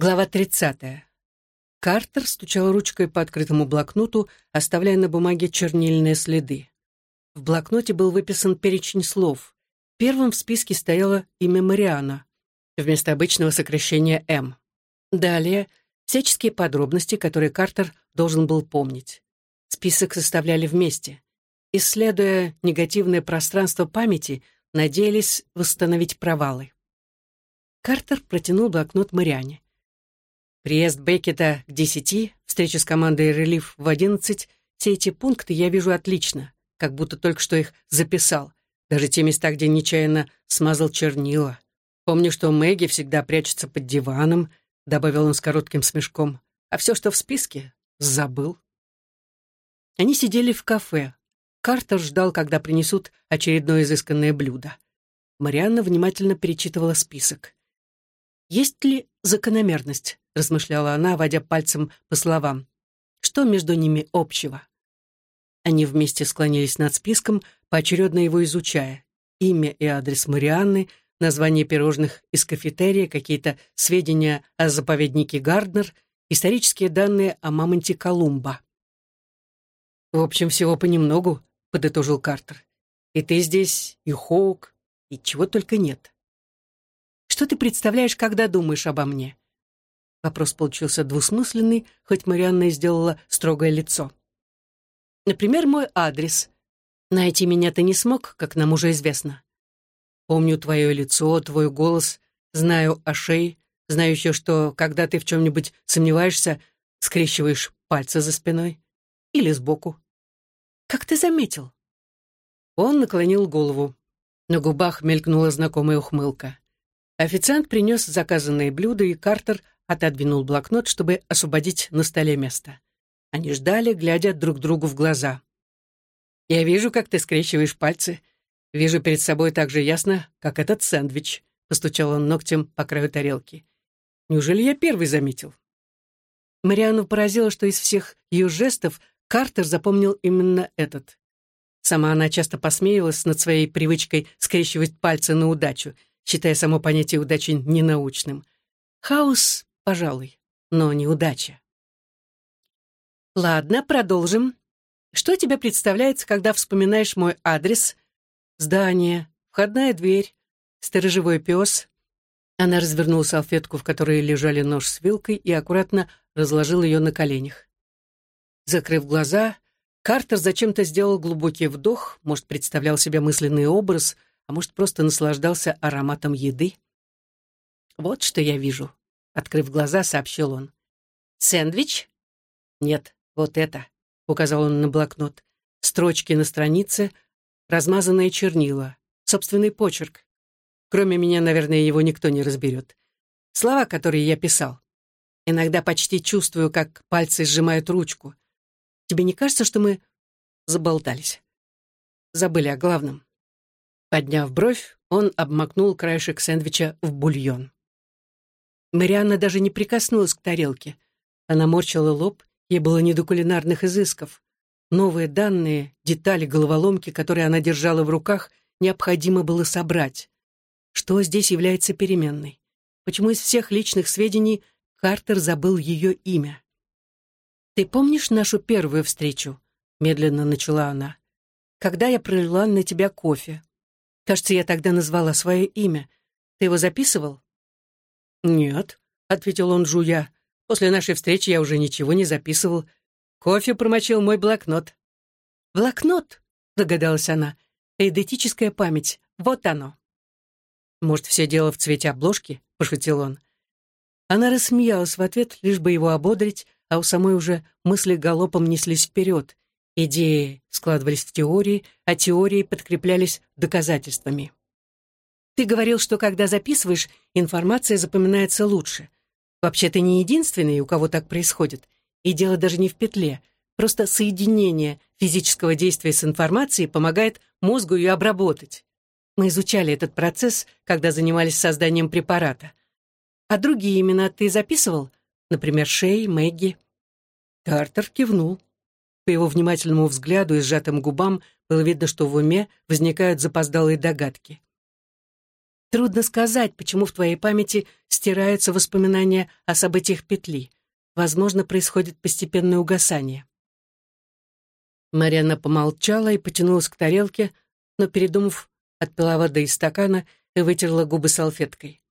Глава 30. Картер стучал ручкой по открытому блокноту, оставляя на бумаге чернильные следы. В блокноте был выписан перечень слов. Первым в списке стояло имя Мариана, вместо обычного сокращения «М». Далее всяческие подробности, которые Картер должен был помнить. Список составляли вместе. Исследуя негативное пространство памяти, надеялись восстановить провалы. Картер протянул блокнот Мариане. Приезд Беккета к десяти, встреча с командой «Релиф» в одиннадцать — все эти пункты я вижу отлично, как будто только что их записал, даже те места, где нечаянно смазал чернила. Помню, что Мэгги всегда прячется под диваном, добавил он с коротким смешком, а все, что в списке, забыл. Они сидели в кафе. Картер ждал, когда принесут очередное изысканное блюдо. Марианна внимательно перечитывала список. Есть ли закономерность? Размышляла она, водя пальцем по словам. Что между ними общего? Они вместе склонились над списком, поочередно его изучая. Имя и адрес Марианны, название пирожных из кафетерия, какие-то сведения о заповеднике Гарднер, исторические данные о мамонте Колумба. «В общем, всего понемногу», — подытожил Картер. «И ты здесь, и Хоук, и чего только нет». «Что ты представляешь, когда думаешь обо мне?» Вопрос получился двусмысленный, хоть Марианна и сделала строгое лицо. «Например, мой адрес. Найти меня ты не смог, как нам уже известно. Помню твое лицо, твой голос, знаю о шее, знаю еще, что, когда ты в чем-нибудь сомневаешься, скрещиваешь пальцы за спиной или сбоку. Как ты заметил?» Он наклонил голову. На губах мелькнула знакомая ухмылка. Официант принес заказанные блюда, и Картер отодвинул блокнот, чтобы освободить на столе место. Они ждали, глядя друг другу в глаза. «Я вижу, как ты скрещиваешь пальцы. Вижу перед собой так же ясно, как этот сэндвич», — постучал он ногтем по краю тарелки. «Неужели я первый заметил?» Мариану поразило, что из всех ее жестов Картер запомнил именно этот. Сама она часто посмеивалась над своей привычкой скрещивать пальцы на удачу, считая само понятие удачи ненаучным. Хаос пожалуй, но неудача. Ладно, продолжим. Что тебе представляется, когда вспоминаешь мой адрес? Здание, входная дверь, сторожевой пес. Она развернула салфетку, в которой лежали нож с вилкой, и аккуратно разложил ее на коленях. Закрыв глаза, Картер зачем-то сделал глубокий вдох, может, представлял себе мысленный образ, а может, просто наслаждался ароматом еды. Вот что я вижу. Открыв глаза, сообщил он. «Сэндвич?» «Нет, вот это», — указал он на блокнот. «Строчки на странице, размазанные чернила, собственный почерк. Кроме меня, наверное, его никто не разберет. Слова, которые я писал. Иногда почти чувствую, как пальцы сжимают ручку. Тебе не кажется, что мы заболтались? Забыли о главном». Подняв бровь, он обмакнул краешек сэндвича в бульон. Марианна даже не прикоснулась к тарелке. Она морщила лоб, ей было не до кулинарных изысков. Новые данные, детали головоломки, которые она держала в руках, необходимо было собрать. Что здесь является переменной? Почему из всех личных сведений Картер забыл ее имя? «Ты помнишь нашу первую встречу?» — медленно начала она. «Когда я пролила на тебя кофе. Кажется, я тогда назвала свое имя. Ты его записывал?» «Нет», — ответил он, жуя. «После нашей встречи я уже ничего не записывал. Кофе промочил мой блокнот». «Блокнот?» — догадалась она. «Эйдетическая память. Вот оно». «Может, все дело в цвете обложки?» — пошутил он. Она рассмеялась в ответ, лишь бы его ободрить, а у самой уже мысли галопом неслись вперед. Идеи складывались в теории, а теории подкреплялись доказательствами. Ты говорил, что когда записываешь, информация запоминается лучше. Вообще, ты не единственный, у кого так происходит. И дело даже не в петле. Просто соединение физического действия с информацией помогает мозгу ее обработать. Мы изучали этот процесс, когда занимались созданием препарата. А другие имена ты записывал? Например, Шей, Мэгги? Картер кивнул. По его внимательному взгляду и сжатым губам было видно, что в уме возникают запоздалые догадки. Трудно сказать, почему в твоей памяти стираются воспоминания о событиях петли. Возможно, происходит постепенное угасание. Марьяна помолчала и потянулась к тарелке, но, передумав, отпила воды из стакана и вытерла губы салфеткой.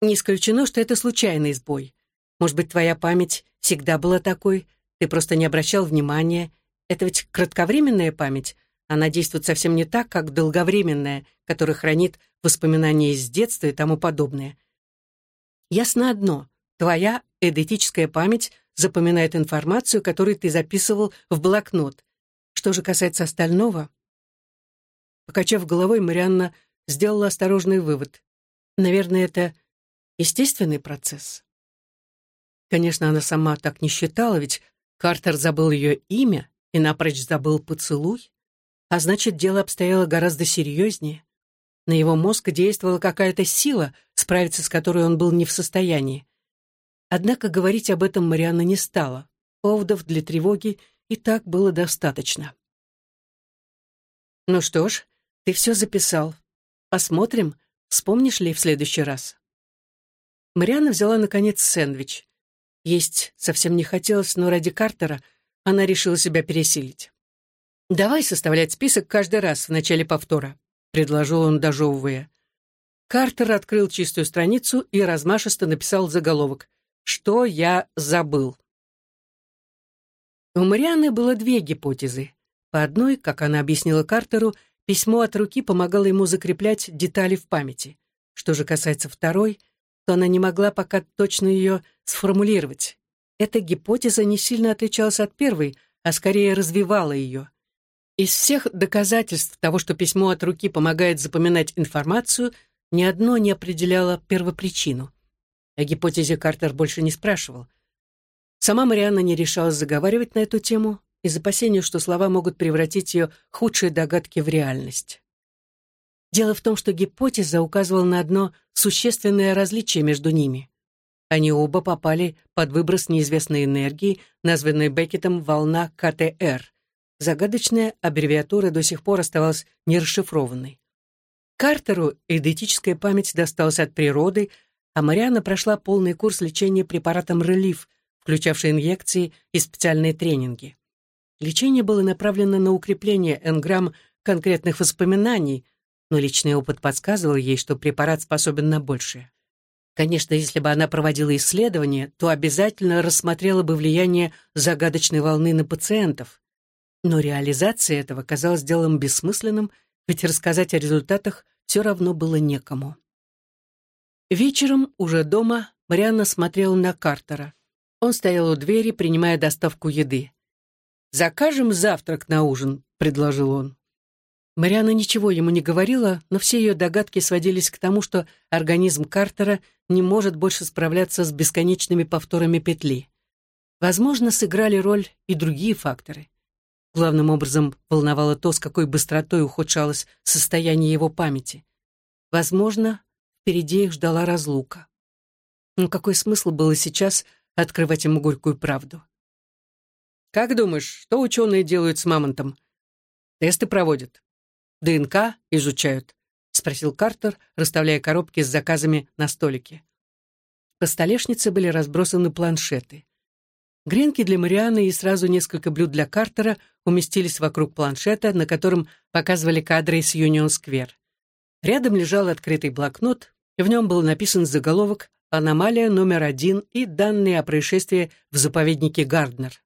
Не исключено, что это случайный сбой. Может быть, твоя память всегда была такой, ты просто не обращал внимания. Это ведь кратковременная память, она действует совсем не так, как долговременная, которая хранит воспоминания из детства и тому подобное. Ясно одно. Твоя эдетическая память запоминает информацию, которую ты записывал в блокнот. Что же касается остального... Покачав головой, Марианна сделала осторожный вывод. Наверное, это естественный процесс. Конечно, она сама так не считала, ведь Картер забыл ее имя и напрочь забыл поцелуй. А значит, дело обстояло гораздо серьезнее. На его мозг действовала какая-то сила, справиться с которой он был не в состоянии. Однако говорить об этом Марианна не стала. Поводов для тревоги и так было достаточно. «Ну что ж, ты все записал. Посмотрим, вспомнишь ли в следующий раз». Марианна взяла, наконец, сэндвич. Есть совсем не хотелось, но ради Картера она решила себя пересилить. «Давай составлять список каждый раз в начале повтора», — предложил он, дожевывая. Картер открыл чистую страницу и размашисто написал заголовок «Что я забыл?». У Марианы было две гипотезы. По одной, как она объяснила Картеру, письмо от руки помогало ему закреплять детали в памяти. Что же касается второй, то она не могла пока точно ее сформулировать. Эта гипотеза не сильно отличалась от первой, а скорее развивала ее. Из всех доказательств того, что письмо от руки помогает запоминать информацию, ни одно не определяло первопричину. О гипотезе Картер больше не спрашивал. Сама Марианна не решалась заговаривать на эту тему из опасения, что слова могут превратить ее худшие догадки в реальность. Дело в том, что гипотеза указывала на одно существенное различие между ними. Они оба попали под выброс неизвестной энергии, названной Беккетом «волна КТР», Загадочная аббревиатура до сих пор оставалась нерасшифрованной. Картеру эдетическая память досталась от природы, а Мариана прошла полный курс лечения препаратом «Релиф», включавший инъекции и специальные тренинги. Лечение было направлено на укрепление энграмм конкретных воспоминаний, но личный опыт подсказывал ей, что препарат способен на большее. Конечно, если бы она проводила исследования, то обязательно рассмотрела бы влияние загадочной волны на пациентов. Но реализация этого казалась делом бессмысленным, ведь рассказать о результатах все равно было некому. Вечером, уже дома, Марианна смотрела на Картера. Он стоял у двери, принимая доставку еды. «Закажем завтрак на ужин», — предложил он. Марианна ничего ему не говорила, но все ее догадки сводились к тому, что организм Картера не может больше справляться с бесконечными повторами петли. Возможно, сыграли роль и другие факторы. Главным образом волновало то, с какой быстротой ухудшалось состояние его памяти. Возможно, впереди их ждала разлука. Но какой смысл было сейчас открывать ему горькую правду? «Как думаешь, что ученые делают с мамонтом?» «Тесты проводят. ДНК изучают», — спросил Картер, расставляя коробки с заказами на столике. По столешнице были разбросаны планшеты. Гренки для Марианы и сразу несколько блюд для Картера уместились вокруг планшета, на котором показывали кадры из Юнион-сквер. Рядом лежал открытый блокнот, и в нем был написан заголовок «Аномалия номер один» и данные о происшествии в заповеднике Гарднер.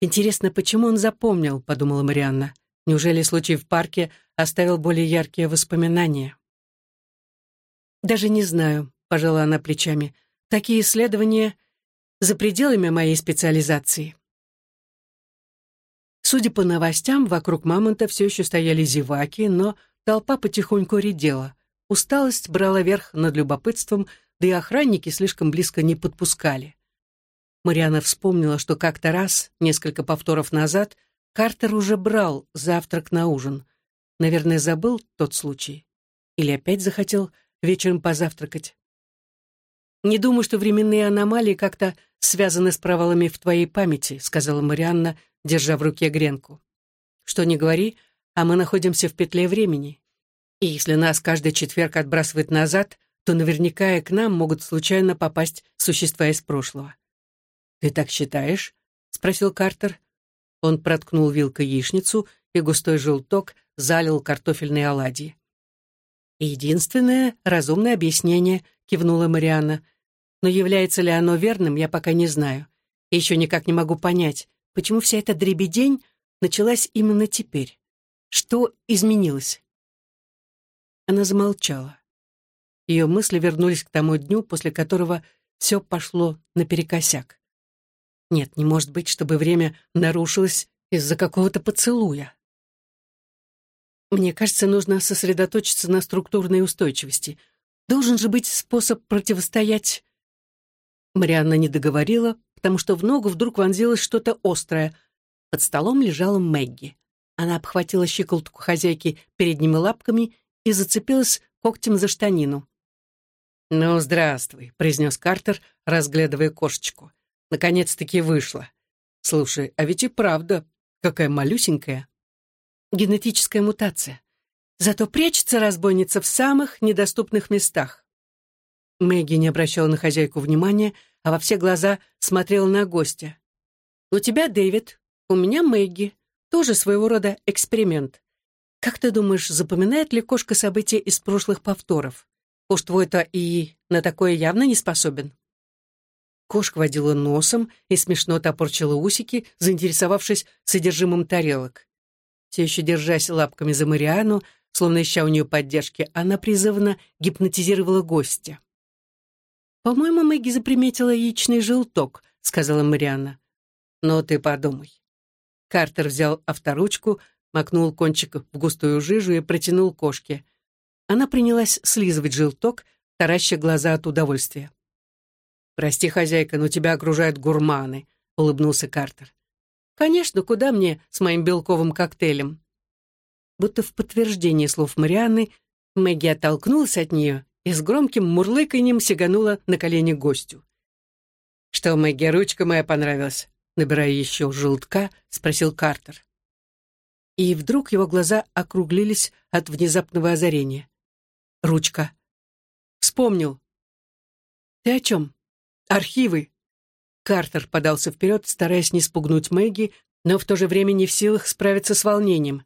«Интересно, почему он запомнил?» — подумала Марианна. «Неужели случай в парке оставил более яркие воспоминания?» «Даже не знаю», — пожала она плечами. «Такие исследования за пределами моей специализации. Судя по новостям, вокруг мамонта все еще стояли зеваки, но толпа потихоньку редела. Усталость брала верх над любопытством, да и охранники слишком близко не подпускали. Мариана вспомнила, что как-то раз, несколько повторов назад, Картер уже брал завтрак на ужин. Наверное, забыл тот случай. Или опять захотел вечером позавтракать. «Не думаю, что временные аномалии как-то связаны с провалами в твоей памяти», сказала Марианна, держа в руке гренку. «Что ни говори, а мы находимся в петле времени. И если нас каждый четверг отбрасывает назад, то наверняка и к нам могут случайно попасть существа из прошлого. «Ты так считаешь?» — спросил Картер. Он проткнул вилкой яичницу, и густой желток залил картофельные оладьи. «Единственное разумное объяснение», — кивнула Марианна. «Но является ли оно верным, я пока не знаю. И еще никак не могу понять, почему вся эта дребедень началась именно теперь. Что изменилось?» Она замолчала. Ее мысли вернулись к тому дню, после которого все пошло наперекосяк. Нет, не может быть, чтобы время нарушилось из-за какого-то поцелуя. Мне кажется, нужно сосредоточиться на структурной устойчивости. Должен же быть способ противостоять... Марианна не договорила, потому что в ногу вдруг вонзилось что-то острое. Под столом лежала Мэгги. Она обхватила щиколотку хозяйки передними лапками и зацепилась когтем за штанину. «Ну, здравствуй», — произнес Картер, разглядывая кошечку. Наконец-таки вышла. Слушай, а ведь и правда, какая малюсенькая. Генетическая мутация. Зато прячется разбойница в самых недоступных местах. Мэгги не обращала на хозяйку внимания, а во все глаза смотрела на гостя. «У тебя Дэвид, у меня Мэгги. Тоже своего рода эксперимент. Как ты думаешь, запоминает ли кошка события из прошлых повторов? Уж твой-то и на такое явно не способен». Кошка водила носом и смешно топорчила усики, заинтересовавшись содержимым тарелок. Все еще держась лапками за Мариану, словно ища у нее поддержки, она призывно гипнотизировала гостя. «По-моему, Мэгги заприметила яичный желток», — сказала Марианна. «Но ты подумай». Картер взял авторучку, макнул кончик в густую жижу и протянул кошке. Она принялась слизывать желток, тараща глаза от удовольствия. «Прости, хозяйка, но тебя окружают гурманы», — улыбнулся Картер. «Конечно, куда мне с моим белковым коктейлем?» Будто в подтверждение слов Марианны, Мэгги оттолкнулась от нее и с громким мурлыканьем сиганула на колени гостю. «Что, Мэгги, ручка моя понравилась?» Набирая еще желтка, спросил Картер. И вдруг его глаза округлились от внезапного озарения. «Ручка». «Вспомнил». «Ты о чем?» Архивы!» Картер подался вперед, стараясь не спугнуть Мэгги, но в то же время не в силах справиться с волнением.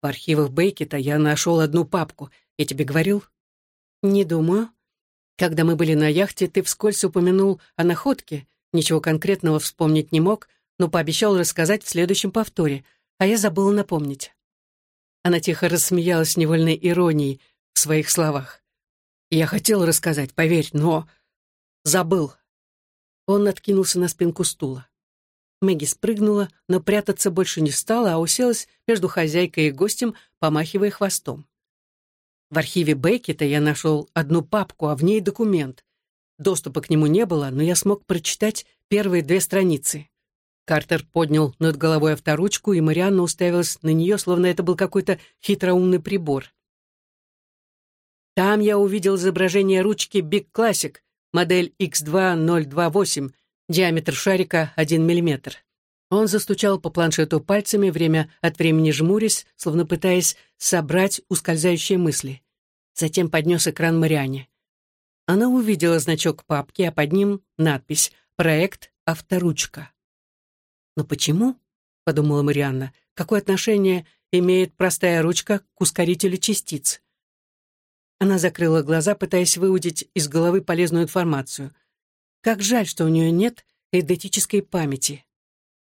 «В архивах Бейкета я нашел одну папку. Я тебе говорил?» «Не думаю. Когда мы были на яхте, ты вскользь упомянул о находке. Ничего конкретного вспомнить не мог, но пообещал рассказать в следующем повторе, а я забыла напомнить». Она тихо рассмеялась невольной иронией в своих словах. «Я хотел рассказать, поверь, но забыл. Он откинулся на спинку стула. Мэгги спрыгнула, но прятаться больше не стала, а уселась между хозяйкой и гостем, помахивая хвостом. В архиве Беккета я нашел одну папку, а в ней документ. Доступа к нему не было, но я смог прочитать первые две страницы. Картер поднял над головой авторучку, и Марианна уставилась на нее, словно это был какой-то хитроумный прибор. Там я увидел изображение ручки Big Classic, модель X2028, диаметр шарика 1 мм. Он застучал по планшету пальцами, время от времени жмурясь, словно пытаясь собрать ускользающие мысли. Затем поднес экран Мариане. Она увидела значок папки, а под ним надпись «Проект Авторучка». «Но почему?» — подумала Марианна. «Какое отношение имеет простая ручка к ускорителю частиц?» Она закрыла глаза, пытаясь выудить из головы полезную информацию. Как жаль, что у нее нет эдетической памяти.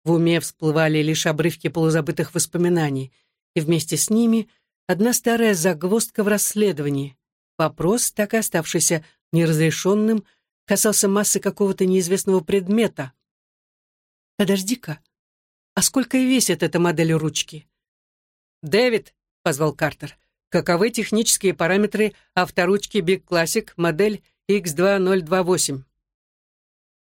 В уме всплывали лишь обрывки полузабытых воспоминаний, и вместе с ними одна старая загвоздка в расследовании. Вопрос, так и оставшийся неразрешенным, касался массы какого-то неизвестного предмета. «Подожди-ка, а сколько весит эта модель ручки?» «Дэвид», — позвал Картер, — Каковы технические параметры авторучки Big Classic модель X2028?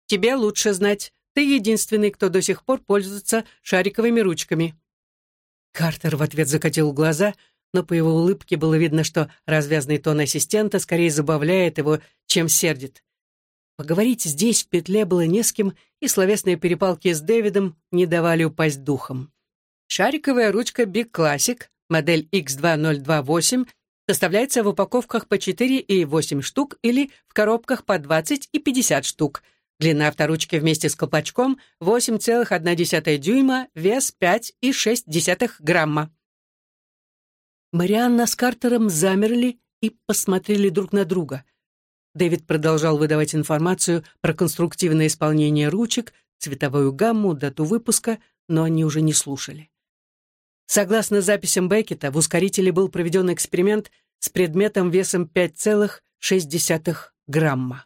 Тебе лучше знать. Ты единственный, кто до сих пор пользуется шариковыми ручками. Картер в ответ закатил глаза, но по его улыбке было видно, что развязный тон ассистента скорее забавляет его, чем сердит. Поговорить здесь, в петле, было не с кем, и словесные перепалки с Дэвидом не давали упасть духом. Шариковая ручка Big Classic модель X2028, Доставляется в упаковках по 4 и 8 штук или в коробках по 20 и 50 штук. Длина авторучки вместе с колпачком 8,1 дюйма, вес 5,6 грамма. Марианна с Картером замерли и посмотрели друг на друга. Дэвид продолжал выдавать информацию про конструктивное исполнение ручек, цветовую гамму, дату выпуска, но они уже не слушали. Согласно записям Беккета, в ускорителе был проведен эксперимент с предметом весом 5,6 грамма.